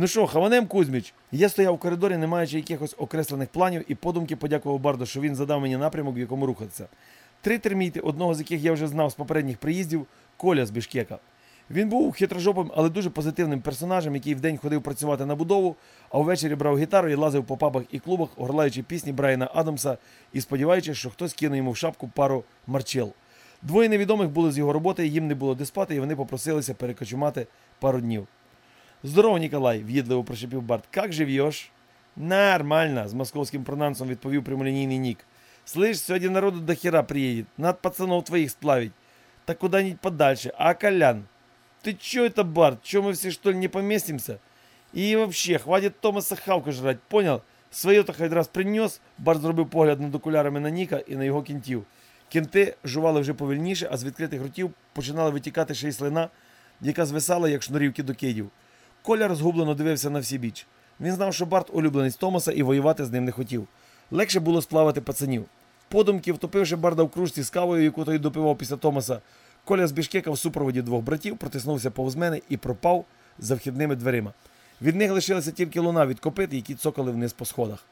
Ну що, Хаванем Кузьміч? Я стояв у коридорі, не маючи якихось окреслених планів, і подумки подякував Барду, що він задав мені напрямок, в якому рухатися. Три терміти, одного з яких я вже знав з попередніх приїздів, Коля з Бішкека. Він був хитрожопим, але дуже позитивним персонажем, який вдень ходив працювати на будову, а ввечері брав гітару і лазив по пабах і клубах, горлаючи пісні Брайана Адамса і сподіваючись, що хтось кине йому в шапку пару марчел. Двоє невідомих були з його роботи, їм не було де спати, і вони попросилися перекочумати пару днів. Здорово, Ніколай, в'їдливо прошепів Барт. Как живеш? Нормально, з московським пронансом відповів прямолінійний Нік. Слышь, сьогодні народу до хера приедет. Надо пацанов твоих сплавить. Так куда-нибудь подальше. А Колян? Ты чё это, Барт? Чё мы все что ли не поместимся? И вообще, хватит Томаса Хавка жрать, понял? Своє-то хай раз принес, Барт зробив погляд над окулярами на Ніка і на його кінтів. Кінти жували вже повільніше, а з відкритих ротів починали витікати ще й слина, яка звисала, як шнурівки до кидів. Коля розгублено дивився на всі біч. Він знав, що Барт улюбленець Томаса і воювати з ним не хотів. Легше було сплавати пацанів. Подумки, втопивши Барда в кружці з кавою, яку той допивав після Томаса, Коля з в супроводі двох братів протиснувся повз мене і пропав за вхідними дверима. Від них лишилася тільки луна від копит, які цокали вниз по сходах.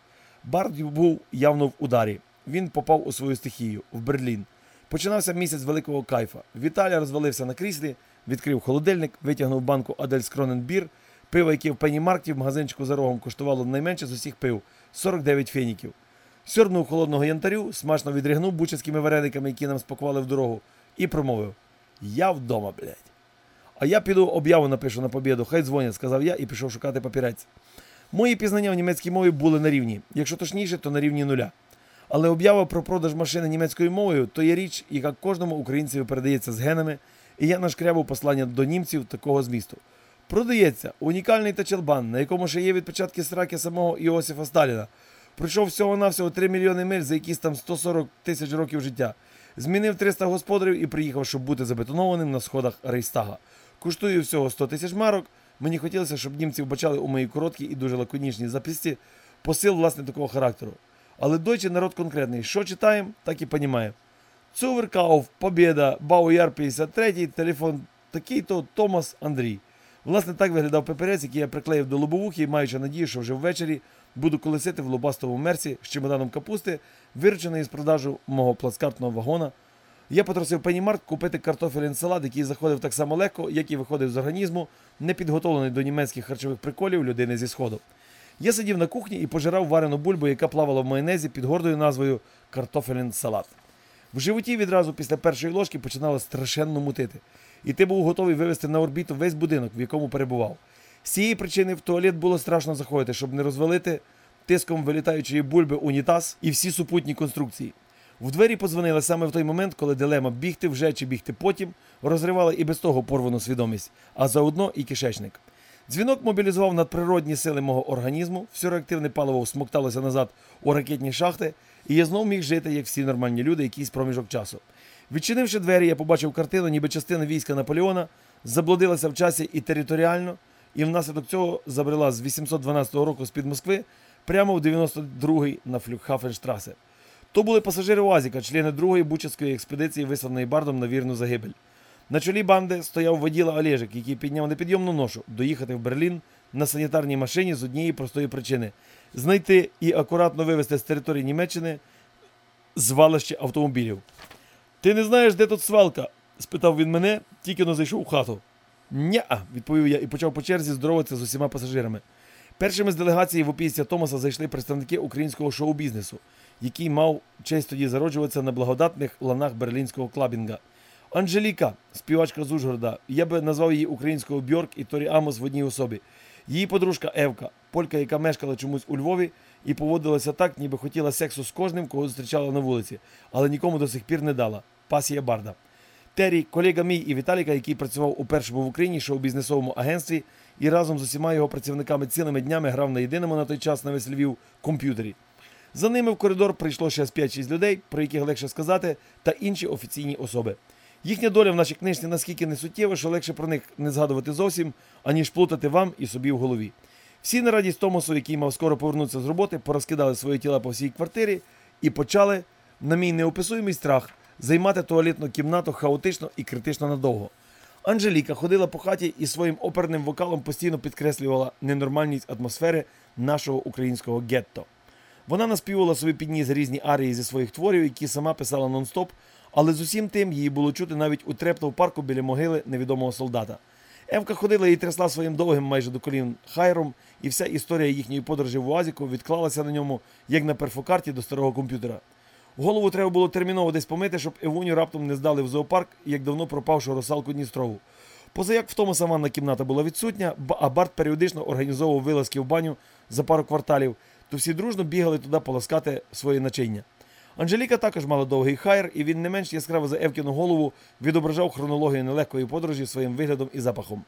Бард був явно в ударі. Він попав у свою стихію в Берлін. Починався місяць великого кайфа. Віталя розвалився на кріслі, відкрив холодильник, витягнув банку Адельс Кроненбір, пиво, яке в пенімаркті в магазинчику за рогом коштувало найменше з усіх пив 49 феніків. Сьорбнув холодного янтарю, смачно відригнув бучацькими варениками, які нам спакували в дорогу, і промовив: Я вдома, блядь. А я піду об'яву напишу на побіду, хай дзвонять, сказав я і пішов шукати папірець. Мої пізнання в німецькій мові були на рівні, якщо точніше, то на рівні нуля. Але об'ява про продаж машини німецькою мовою то є річ, яка кожному українцеві передається з генами, і я нашкрябав послання до німців такого змісту. Продається унікальний тачелбан, на якому ще є відпечатки сраки самого Іосифа Сталіна. Пройшов всього-навсього 3 мільйони миль за якісь там 140 тисяч років життя. Змінив 300 господарів і приїхав, щоб бути забетонованим на сходах Рейстага. Коштує всього 100 тисяч марок. Мені хотілося, щоб німці вбачали у моїй короткій і дуже лаконічній записці посил власне такого характеру. Але дойче народ конкретний. Що читаємо, так і понімає. Цуверкауф, Побєда, Бауяр 53, телефон такий-то Томас Андрій. Власне, так виглядав папірець, який я приклеїв до лобовухи, маючи надію, що вже ввечері буду колесити в лобастовому мерсі з чемоданом капусти, вирученої з продажу мого плацкартного вагона. Я потросив пенімарк купити картофелін салат, який заходив так само легко, як і виходив з організму, не підготовлений до німецьких харчових приколів людини зі сходу. Я сидів на кухні і пожирав варену бульбу, яка плавала в майонезі під гордою назвою картофелін салат. В животі відразу після першої ложки починало страшенно мутити. І ти був готовий вивести на орбіту весь будинок, в якому перебував. З цієї причини в туалет було страшно заходити, щоб не розвалити тиском вилітаючої бульби унітаз і всі супутні конструкції. В двері подзвонили саме в той момент, коли дилема бігти вже чи бігти потім розривала і без того порвану свідомість, а заодно і кишечник. Дзвінок мобілізував надприродні сили мого організму, все реактивне паливо всмокталося назад у ракетні шахти, і я знов міг жити, як всі нормальні люди, якийсь проміжок часу. Відчинивши двері, я побачив картину, ніби частина війська Наполеона заблудилася в часі і територіально, і внаслідок цього забрела з 812 року з-під Москви прямо в 92-й на Флюхафенштрасе. То були пасажири Уазіка, члени другої бучацької експедиції, висланої бардом на вірну загибель. На чолі банди стояв воділа Олежик, який підняв непідйомну ношу доїхати в Берлін на санітарній машині з однієї простої причини знайти і акуратно вивезти з території Німеччини звалище автомобілів. Ти не знаєш, де тут свалка? спитав він мене, тільки но зайшов у хату. Ня, відповів я і почав по черзі здороватися з усіма пасажирами. Першими з делегації в опісся Томаса зайшли представники українського шоу-бізнесу, який мав честь тоді зароджуватися на благодатних ланах берлінського клабінга. Анжеліка, співачка з Ужгорода, я би назвав її українською Бьорк і Торі Амос в одній особі. Її подружка Евка, полька, яка мешкала чомусь у Львові і поводилася так, ніби хотіла сексу з кожним, кого зустрічала на вулиці, але нікому до сих пір не дала. Пасія Барда. Террі, колега мій і Віталіка, який працював у першому в Україні шоу-бізнесовому агентстві і разом з усіма його працівниками цілими днями грав на єдиному на той час на весь Львів комп'ютері. За ними в коридор прийшло ще з 5-6 людей, про яких легше сказати, та інші офіційні особи. Їхня доля в нашій книжці наскільки не суттєва, що легше про них не згадувати зовсім, аніж плутати вам і собі в голові. Всі на радість Томасу, який мав скоро повернутися з роботи, порозкидали свої тіла по всій квартирі і почали, на мій неописуємий страх, займати туалетну кімнату хаотично і критично надовго. Анжеліка ходила по хаті і своїм оперним вокалом постійно підкреслювала ненормальність атмосфери нашого українського гетто. Вона наспівала собі під ніс різні арії зі своїх творів, які сама писала нон-стоп, але з усім тим її було чути навіть у трептов парку біля могили невідомого солдата. Евка ходила і трясла своїм довгим майже до колін хайром, і вся історія їхньої подорожі в Уазіку відклалася на ньому, як на перфокарті до старого комп'ютера. Голову треба було терміново десь помити, щоб Евуню раптом не здали в зоопарк, як давно пропавшу русалку Дністрову. Позаяк в тому ванна кімната була відсутня, а Барт періодично організовував вилазки в баню за пару кварталів, то всі дружно бігали туди полоскати своє начиння. Анжеліка також мала довгий хайр, і він не менш яскраво за Евкіну голову відображав хронологію нелегкої подорожі своїм виглядом і запахом.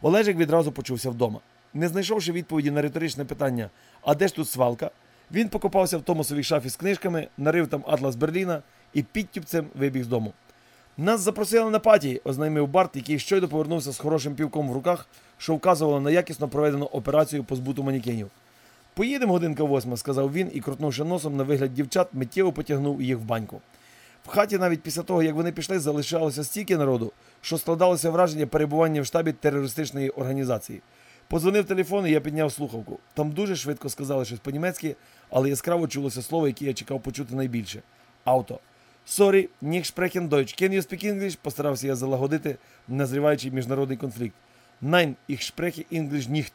Олежик відразу почувся вдома. Не знайшовши відповіді на риторичне питання, а де ж тут свалка, він покопався в Томасовій шафі з книжками, нарив там атлас Берліна і підтюпцем вибіг з дому. Нас запросили на паті, ознайомив Барт, який щойно повернувся з хорошим півком в руках, що вказувало на якісно проведену операцію по збуту манікенів. Поїдемо годинка восьма, сказав він і, крутнувши носом на вигляд дівчат, миттєво потягнув їх в баньку. В хаті навіть після того, як вони пішли, залишалося стільки народу, що складалося враження перебування в штабі терористичної організації. Подзвонив телефон, і я підняв слухавку. Там дуже швидко сказали щось по-німецьки, але яскраво чулося слово, яке я чекав почути найбільше авто. Sorry, nicht sprechen Deutsch. Can you speak English? Постарався я залагодити назріваючий міжнародний конфлікт. Nein, ich spreche English nicht.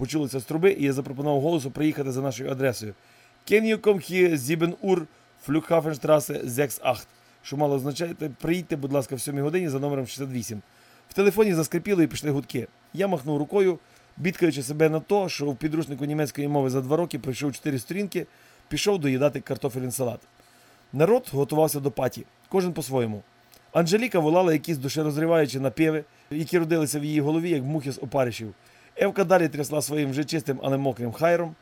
Почулося з труби, і я запропонував голосу приїхати за нашою адресою. Can you come here 7 Uhr, Flughafenstrasse 68? Що мало означати, приїдьте, будь ласка, в 7 годині за номером 68. В телефоні заскрипіло і пішли гудки. Я махнув рукою, бідкаючи себе на то, що в підручнику німецької мови за два роки пройшов 4 сторінки, пішов доїдати картофелін салат. Народ готувався до паті, кожен по-своєму. Анжеліка волала якісь душерозриваючі напіви, які родилися в її голові, як мухи з опаришів. Евка далі трясла своїм вже чистим, але мокрим хайром.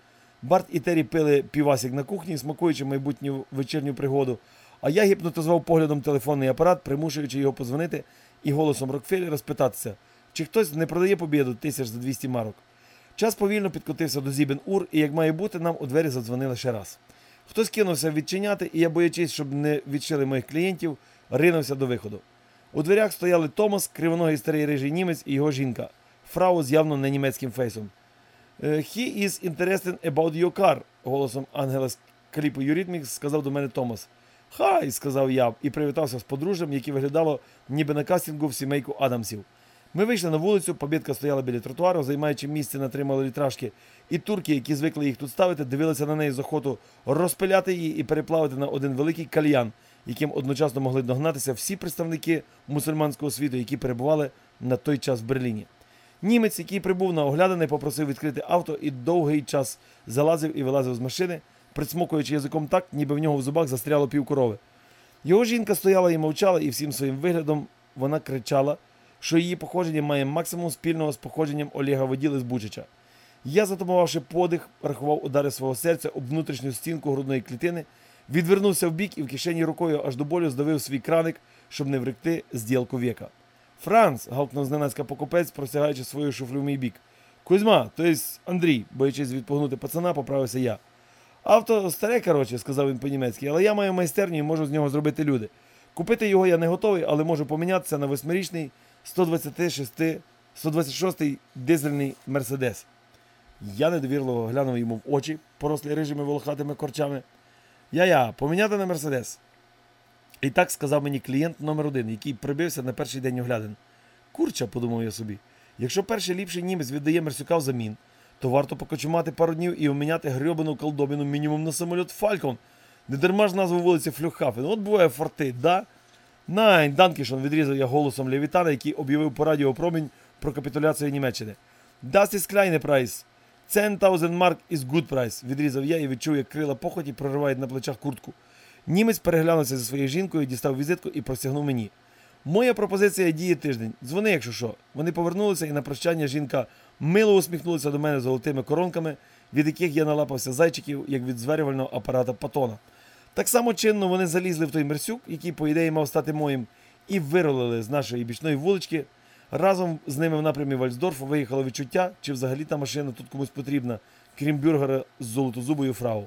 Барт і Террі пили півасік на кухні, смакуючи майбутню вечірню пригоду. А я гіпнотизував поглядом телефонний апарат, примушуючи його позвонити і голосом Рокфеллера спитатися, чи хтось не продає побіду тисяч за 200 марок. Час повільно підкотився до Зібен Ур, і як має бути, нам у двері задзвонили ще раз. Хтось кинувся відчиняти, і я, боячись, щоб не відчили моїх клієнтів, ринувся до виходу. У дверях стояли Томас, кривоногий старий рижий німець і його жінка, фрау з явно не німецьким фейсом. «Е, He is interested about your car, голосом ангела з кліпу Юрітмікс сказав до мене Томас. Хай, сказав я і привітався з подружжям, яке виглядало ніби на кастингу в сімейку Адамсів. Ми вийшли на вулицю, побідка стояла біля тротуару, займаючи місце на три малолітражки, і турки, які звикли їх тут ставити, дивилися на неї з охоту розпиляти її і переплавити на один великий кальян, яким одночасно могли догнатися всі представники мусульманського світу, які перебували на той час в Берліні. Німець, який прибув на оглядини, попросив відкрити авто і довгий час залазив і вилазив з машини, присмокуючи язиком так, ніби в нього в зубах застряло пів корови. Його жінка стояла і мовчала, і всім своїм виглядом вона кричала, що її походження має максимум спільного з походженням Олега Воділи з Бучича. Я, затамувавши подих, рахував удари свого серця об внутрішню стінку грудної клітини, відвернувся вбік і в кишені рукою аж до болю здавив свій краник, щоб не вректи з ділку віка. Франц, гавкнув зненацька покупець, простягаючи свою шуфлю в мій бік. Кузьма, то єсть Андрій, боячись відпугнути пацана, поправився я. Авто старе, коротше, сказав він по-німецьки, але я маю майстерню і можу з нього зробити люди. Купити його я не готовий, але можу помінятися на восьмирічний 126, 126 дизельний Мерседес. Я недовірливо глянув йому в очі, порослі рижими волохатими корчами. Я-я, поміняти на Мерседес. І так сказав мені клієнт номер один, який прибився на перший день оглядин. Курча, подумав я собі, якщо перший ліпший німець віддає Мерсюка взамін, то варто покочумати пару днів і обміняти грьобану колдобіну мінімум на самоліт Фалькон. Не дарма ж назву вулиці Flughafen. От буває фортить, да? Nein, Danke schön, відрізав я голосом Левітана, який об'явив по радіо промінь про капітуляцію Німеччини. Das ist kleine Preis. 10,000 Mark is good price, відрізав я і відчув, як крила похоті проривають на плечах куртку. Німець переглянувся зі своєю жінкою, дістав візитку і простягнув мені. Моя пропозиція діє тиждень. Дзвони, якщо що. Вони повернулися, і на прощання жінка мило усміхнулася до мене золотими коронками, від яких я налапався зайчиків, як від зварювального апарата Патона. Так само чинно вони залізли в той мерсюк, який, по ідеї, мав стати моїм, і виролили з нашої бічної вулички. Разом з ними в напрямі Вальсдорфу виїхало відчуття, чи взагалі та машина тут комусь потрібна, крім бюргера з золотозубою фрау.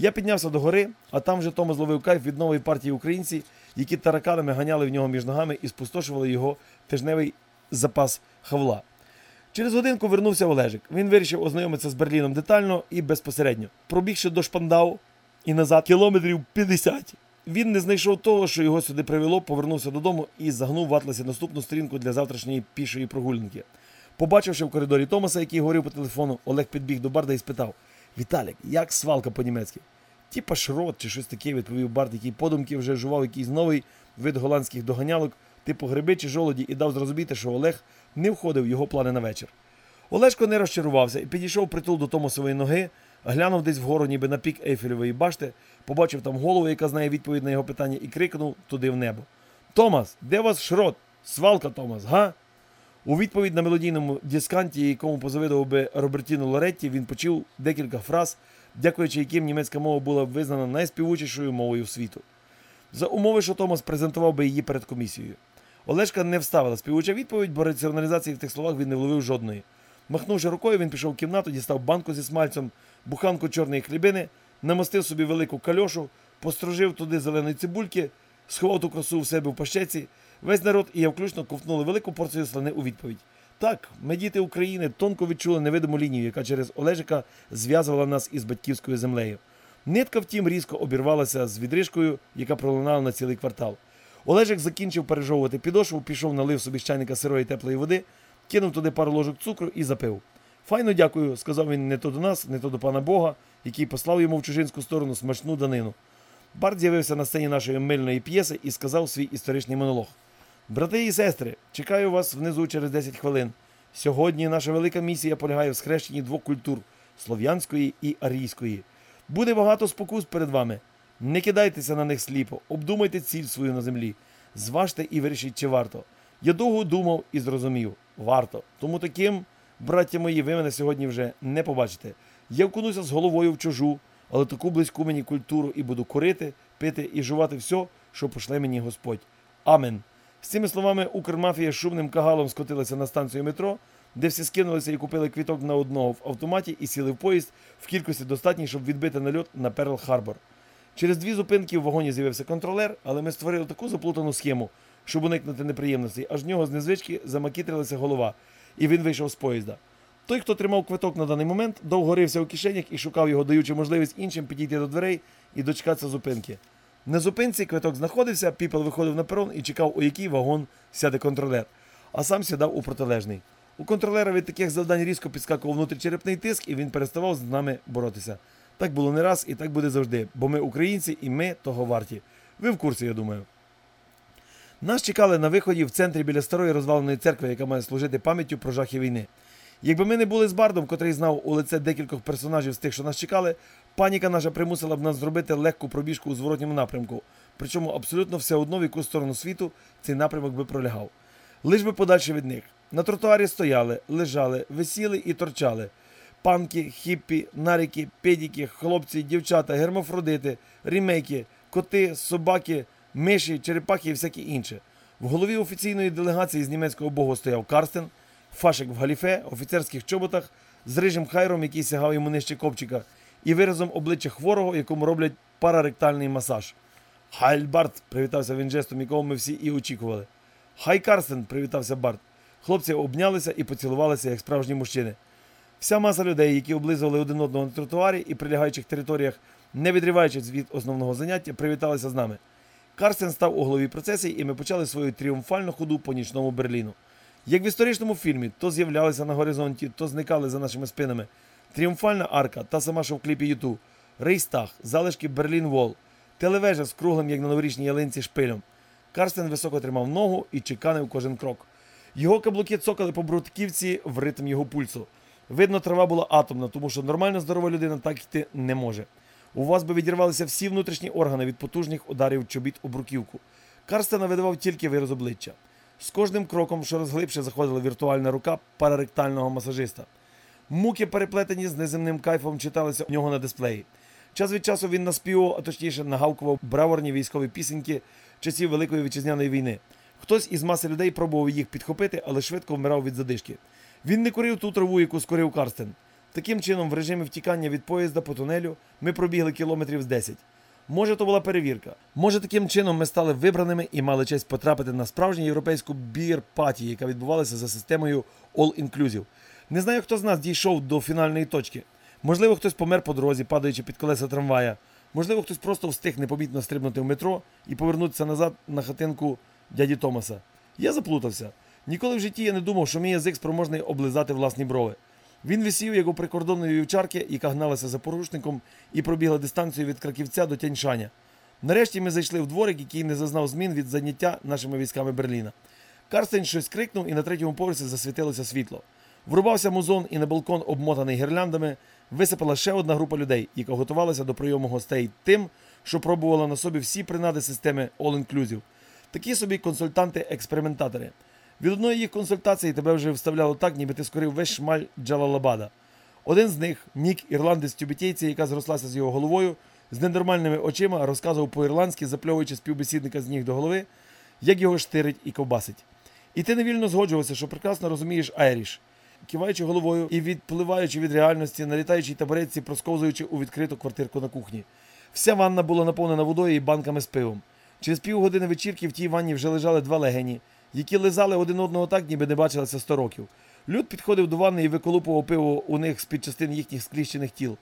Я піднявся до гори, а там вже Тома зловив кайф від нової партії українців, які тараканами ганяли в нього між ногами і спустошували його тижневий запас хавла. Через годинку вернувся Олежик. Він вирішив ознайомитися з Берліном детально і безпосередньо. Пробігши до Шпандау і назад кілометрів 50. Він не знайшов того, що його сюди привело, повернувся додому і загнув в атласі наступну сторінку для завтрашньої пішої прогулянки. Побачивши в коридорі Томаса, який говорив по телефону, Олег підбіг до Барда і спитав: Віталік, як свалка по-німецьки? Тіпа шрот чи щось таке, відповів Бард, який подумки вже жував якийсь новий вид голландських доганялок, типу гриби чи жолоді, і дав зрозуміти, що Олег не входив в його плани на вечір. Олешко не розчарувався і підійшов притул до Томасової ноги, глянув десь вгору, ніби на пік Ейфелевої башти, побачив там голову, яка знає відповідь на його питання, і крикнув туди в небо: Томас, де вас шрот? Свалка, Томас, га? У відповідь на мелодійному дисканті, якому позавидував би Робертіно Лоретті, він почув декілька фраз, дякуючи яким німецька мова була визнана найспівучішою мовою світу. За умови, що Томас презентував би її перед комісією. Олешка не вставила співуча відповідь, бо раціоналізації в тих словах він не вловив жодної. Махнувши рукою, він пішов в кімнату, дістав банку зі смальцем, буханку чорної хлібини, намостив собі велику кальошу, постружив туди зеленої цибульки, сховав ту красу в себе в пащеці. Весь народ і я включно ковтнули велику порцію слини у відповідь. Так, ми, діти України, тонко відчули невидиму лінію, яка через Олежика зв'язувала нас із батьківською землею. Нитка, втім, різко обірвалася з відрижкою, яка пролунала на цілий квартал. Олежик закінчив пережовувати підошву, пішов, налив собі з чайника сирої теплої води, кинув туди пару ложок цукру і запив. Файно дякую, сказав він не то до нас, не то до пана Бога, який послав йому в чужинську сторону смачну данину. Барт з'явився на сцені нашої мильної п'єси і сказав свій історичний монолог. Брати і сестри, чекаю вас внизу через 10 хвилин. Сьогодні наша велика місія полягає в схрещенні двох культур слов'янської і арійської. Буде багато спокус перед вами. Не кидайтеся на них сліпо, обдумайте ціль свою на землі. Зважте і вирішіть, чи варто. Я довго думав і зрозумів. Варто. Тому таким, браття мої, ви мене сьогодні вже не побачите. Я вкунуся з головою в чужу, але таку близьку мені культуру і буду курити, пити і жувати все, що пошле мені Господь. Амен. З цими словами Укрмафія шумним кагалом скотилася на станцію метро, де всі скинулися і купили квиток на одного в автоматі і сіли в поїзд в кількості достатній, щоб відбити нальот на Перл Харбор. Через дві зупинки в вагоні з'явився контролер, але ми створили таку заплутану схему, щоб уникнути неприємностей, аж в нього з незвички замакітрилася голова, і він вийшов з поїзда. Той, хто тримав квиток на даний момент, довго рився у кишенях і шукав його, даючи можливість іншим підійти до дверей і дочекатися зупинки. На зупинці квиток знаходився, піпел виходив на перон і чекав, у який вагон сяде контролер, а сам сідав у протилежний. У контролера від таких завдань різко підскакував внутрічерепний тиск, і він переставав з нами боротися. Так було не раз і так буде завжди, бо ми українці і ми того варті. Ви в курсі, я думаю. Нас чекали на виході в центрі біля старої розваленої церкви, яка має служити пам'яттю про жахи війни. Якби ми не були з бардом, котрий знав у лице декількох персонажів з тих, що нас чекали, паніка наша примусила б нас зробити легку пробіжку у зворотньому напрямку. Причому абсолютно все одно в яку сторону світу цей напрямок би пролягав. Лиш би подальше від них. На тротуарі стояли, лежали, висіли і торчали. Панки, хіппі, наріки, педіки, хлопці, дівчата, гермафродити, рімейки, коти, собаки, миші, черепахи і всяке інше. В голові офіційної делегації з німецького богу стояв Карстен, фашик в галіфе, офіцерських чоботах, з рижим хайром, який сягав йому нижче копчика, і виразом обличчя хворого, якому роблять параректальний масаж. Хайль Барт, привітався він жестом, якого ми всі і очікували. Хай Карстен, привітався Барт. Хлопці обнялися і поцілувалися, як справжні мужчини. Вся маса людей, які облизували один одного на тротуарі і прилягаючих територіях, не відриваючись від основного заняття, привіталися з нами. Карстен став у голові процесії, і ми почали свою тріумфальну ходу по нічному Берліну. Як в історичному фільмі, то з'являлися на горизонті, то зникали за нашими спинами. Тріумфальна арка, та сама, що в кліпі Юту, Рейстаг, залишки Берлін Вол, телевежа з круглим, як на новорічній ялинці, шпилем. Карстен високо тримав ногу і чеканив кожен крок. Його каблуки цокали по брутківці в ритм його пульсу. Видно, трава була атомна, тому що нормально здорова людина так йти не може. У вас би відірвалися всі внутрішні органи від потужних ударів чобіт у бруківку. Карстена видавав тільки вираз обличчя. З кожним кроком щораз глибше заходила віртуальна рука параректального масажиста. Муки, переплетені з неземним кайфом, читалися у нього на дисплеї. Час від часу він наспівував, а точніше нагавкував браворні військові пісеньки часів Великої вітчизняної війни. Хтось із маси людей пробував їх підхопити, але швидко вмирав від задишки. Він не курив ту траву, яку скорив Карстен. Таким чином, в режимі втікання від поїзда по тунелю ми пробігли кілометрів з 10. Може, то була перевірка. Може, таким чином ми стали вибраними і мали честь потрапити на справжню європейську бір-паті, яка відбувалася за системою All Inclusive. Не знаю, хто з нас дійшов до фінальної точки. Можливо, хтось помер по дорозі, падаючи під колеса трамвая. Можливо, хтось просто встиг непомітно стрибнути в метро і повернутися назад на хатинку дяді Томаса. Я заплутався. Ніколи в житті я не думав, що мій язик спроможний облизати власні брови. Він висів, як у прикордонної вівчарки, яка гналася за порушником і пробігла дистанцію від краківця до Тяньшаня. Нарешті ми зайшли в дворик, який не зазнав змін від заняття нашими військами Берліна. Карстен щось крикнув, і на третьому поверсі засвітилося світло. Врубався музон, і на балкон, обмотаний гірляндами, висипала ще одна група людей, яка готувалася до прийому гостей тим, що пробувала на собі всі принади системи All Inclusive. Такі собі консультанти-експериментатори. Від одної їх консультації тебе вже вставляло так, ніби ти скорив весь шмаль Джалалабада. Один з них, Нік, ірландець тюбітейці, яка зрослася з його головою, з ненормальними очима розказував по-ірландськи, запльовуючи співбесідника з ніг до голови, як його штирить і ковбасить. І ти невільно згоджувався, що прекрасно розумієш Айріш, киваючи головою і відпливаючи від реальності, на літаючій табуретці, просковзуючи у відкриту квартирку на кухні. Вся ванна була наповнена водою і банками з пивом. Через півгодини вечірки в тій ванні вже лежали два легені, які лизали один одного так, ніби не бачилися сто років. Люд підходив до ванни і виколупував пиво у них з-під частин їхніх скліщених тіл.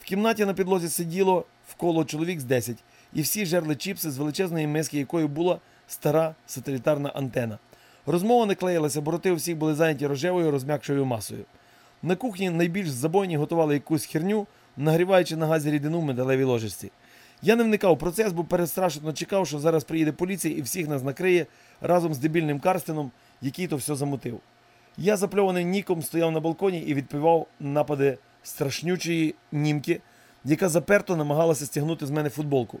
В кімнаті на підлозі сиділо вколо чоловік з 10, і всі жерли чіпси з величезної миски, якою була стара сателітарна антена. Розмова не клеїлася, бо роти у всіх були зайняті рожевою розм'якшою масою. На кухні найбільш забойні готували якусь херню, нагріваючи на газі рідину в медалевій ложечці. Я не вникав в процес, бо перестрашено чекав, що зараз приїде поліція і всіх нас накриє разом з дебільним Карстеном, який то все замутив. Я запльований ніком стояв на балконі і відпивав напади страшнючої німки, яка заперто намагалася стягнути з мене футболку.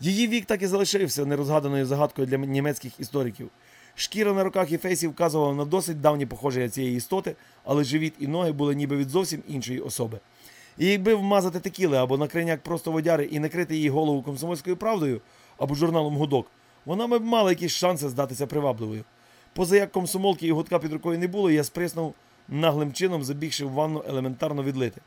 Її вік так і залишився нерозгаданою загадкою для німецьких істориків. Шкіра на руках і фейсі вказувала на досить давні походження цієї істоти, але живіт і ноги були ніби від зовсім іншої особи. І якби вмазати текіли або на крайняк просто водяри і накрити її голову комсомольською правдою або журналом гудок, вона б мала якісь шанси здатися привабливою. Позаяк комсомолки і гудка під рукою не було, я сприснув наглим чином, забігши в ванну елементарно відлити.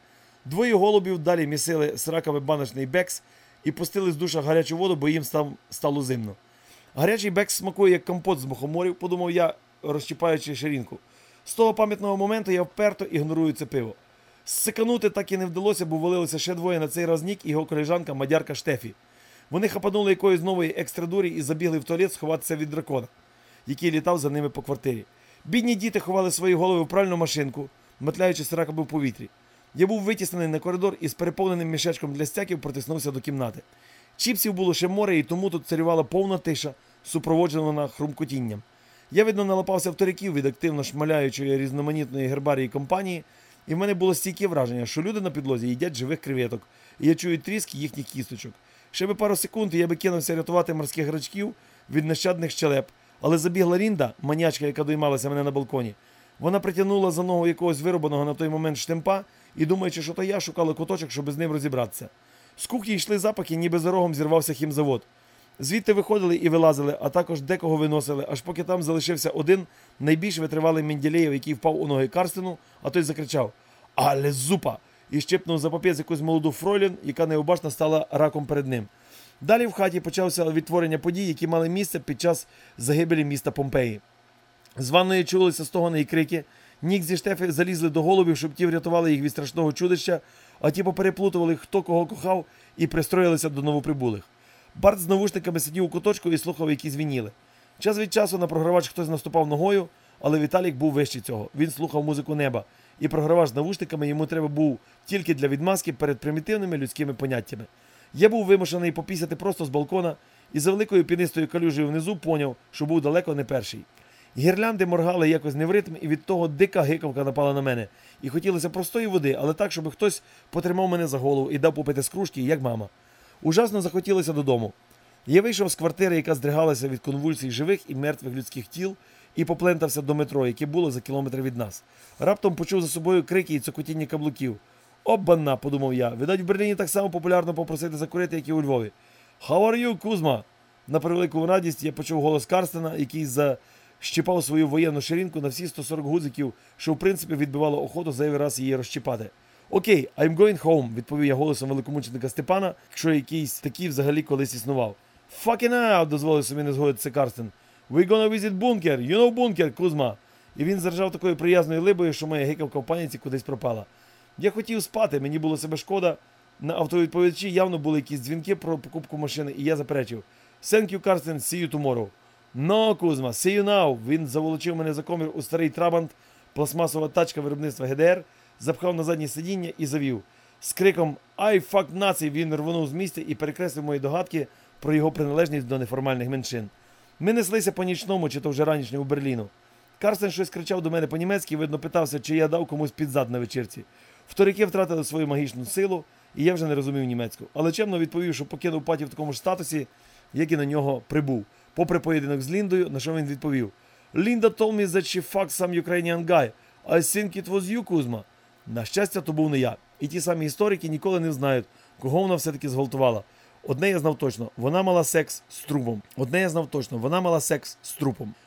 Двоє голубів далі місили сраками баночний Beck's і пустили з душа гарячу воду, бо їм став, стало зимно. Гарячий Beck's смакує як компот з мухоморів, подумав я, розчіпаючи ширинку. З того пам'ятного моменту я вперто ігнорую це пиво. Сиканути так і не вдалося, бо ввалилися ще двоє на цей раз Нік і його колежанка мадярка Штефі. Вони хапанули якоїсь нової екстрадурі і забігли в туалет сховатися від дракона, який літав за ними по квартирі. Бідні діти ховали свої голови в пральну машинку, метляючи сраками в повітрі. Я був витіснений на коридор і з переповненим мішечком для стяків протиснувся до кімнати. Чіпсів було ще море, і тому тут царювала повна тиша, супроводжена хрумкотінням. Я, видно, налапався в торіків від активно шмаляючої різноманітної гербарії компанії, і в мене було стійке враження, що люди на підлозі їдять живих креветок, і я чую тріск їхніх кісточок. Ще би пару секунд, і я би кинувся рятувати морських грачків від нещадних щелеп, але забігла Рінда, манячка, яка доймалася мене на балконі. Вона притягнула за ногу якогось виробаного на той момент штемпа і, думаючи, що то я шукала куточок, щоб з ним розібратися. З кухні йшли запахи, ніби за рогом зірвався хімзавод. Звідти виходили і вилазили, а також декого виносили, аж поки там залишився один найбільш витривалий Менділеєв, який впав у ноги Карстену, а той закричав Але зупа! І щепнув за попець якусь молоду Фройлін, яка необачно стала раком перед ним. Далі в хаті почався відтворення подій, які мали місце під час загибелі міста Помпеї. З ванної чулися стогони і крики. Нік зі штефи залізли до голубів, щоб ті врятували їх від страшного чудища, а ті попереплутували, хто кого кохав, і пристроїлися до новоприбулих. Барт з навушниками сидів у куточку і слухав якісь вініли. Час від часу на програвач хтось наступав ногою, але Віталік був вище цього. Він слухав музику неба, і програвач з навушниками йому треба був тільки для відмазки перед примітивними людськими поняттями. Я був вимушений попісяти просто з балкона і за великою пінистою калюжею внизу поняв, що був далеко не перший. Гірлянди моргали якось не в ритм, і від того дика гикавка напала на мене. І хотілося простої води, але так, щоб хтось потримав мене за голову і дав попити з кружки, як мама. Ужасно захотілося додому. Я вийшов з квартири, яка здригалася від конвульсій живих і мертвих людських тіл, і поплентався до метро, яке було за кілометр від нас. Раптом почув за собою крики і цокотіння каблуків. Оббана, подумав я. Видать, в Берліні так само популярно попросити закурити, як і у Львові. How are you, Кузма? На превелику радість я почув голос Карстена, який защіпав свою воєнну ширинку на всі 140 гудзиків, що в принципі відбивало охоту зайвий раз її розчіпати. Окей, I'm going home, відповів я голосом великомученика Степана, якщо якийсь такий взагалі колись існував. Fucking out, дозволив собі не згодитися Карстен. We gonna visit bunker, you know bunker, Кузма. І він заржав такою приязною либою, що моя гикавка в паніці кудись пропала. Я хотів спати, мені було себе шкода. На автовідповідачі явно були якісь дзвінки про покупку машини, і я заперечив. Thank you, Карстен, see you tomorrow. No, Кузма, see you now. Він заволочив мене за комір у старий трабант, пластмасова тачка виробництва ГДР, запхав на заднє сидіння і завів. З криком I fuck націй він рвонув з місця і перекреслив мої догадки про його приналежність до неформальних меншин. Ми неслися по нічному, чи то вже ранішньому Берліну. Карстен щось кричав до мене по-німецьки видно, питався, чи я дав комусь під зад на вечірці. Вторики втратили свою магічну силу, і я вже не розумів німецьку. Але чемно відповів, що покинув паті в такому ж статусі, як і на нього прибув. Попри поєдинок з Ліндою, на що він відповів: Лінда told me that she fucked some Ukrainian guy. I think it was you, Кузма. На щастя, то був не я. І ті самі історики ніколи не знають, кого вона все-таки зґвалтувала. Одне я знав точно, вона мала секс з трупом. Одне я знав точно, вона мала секс з трупом.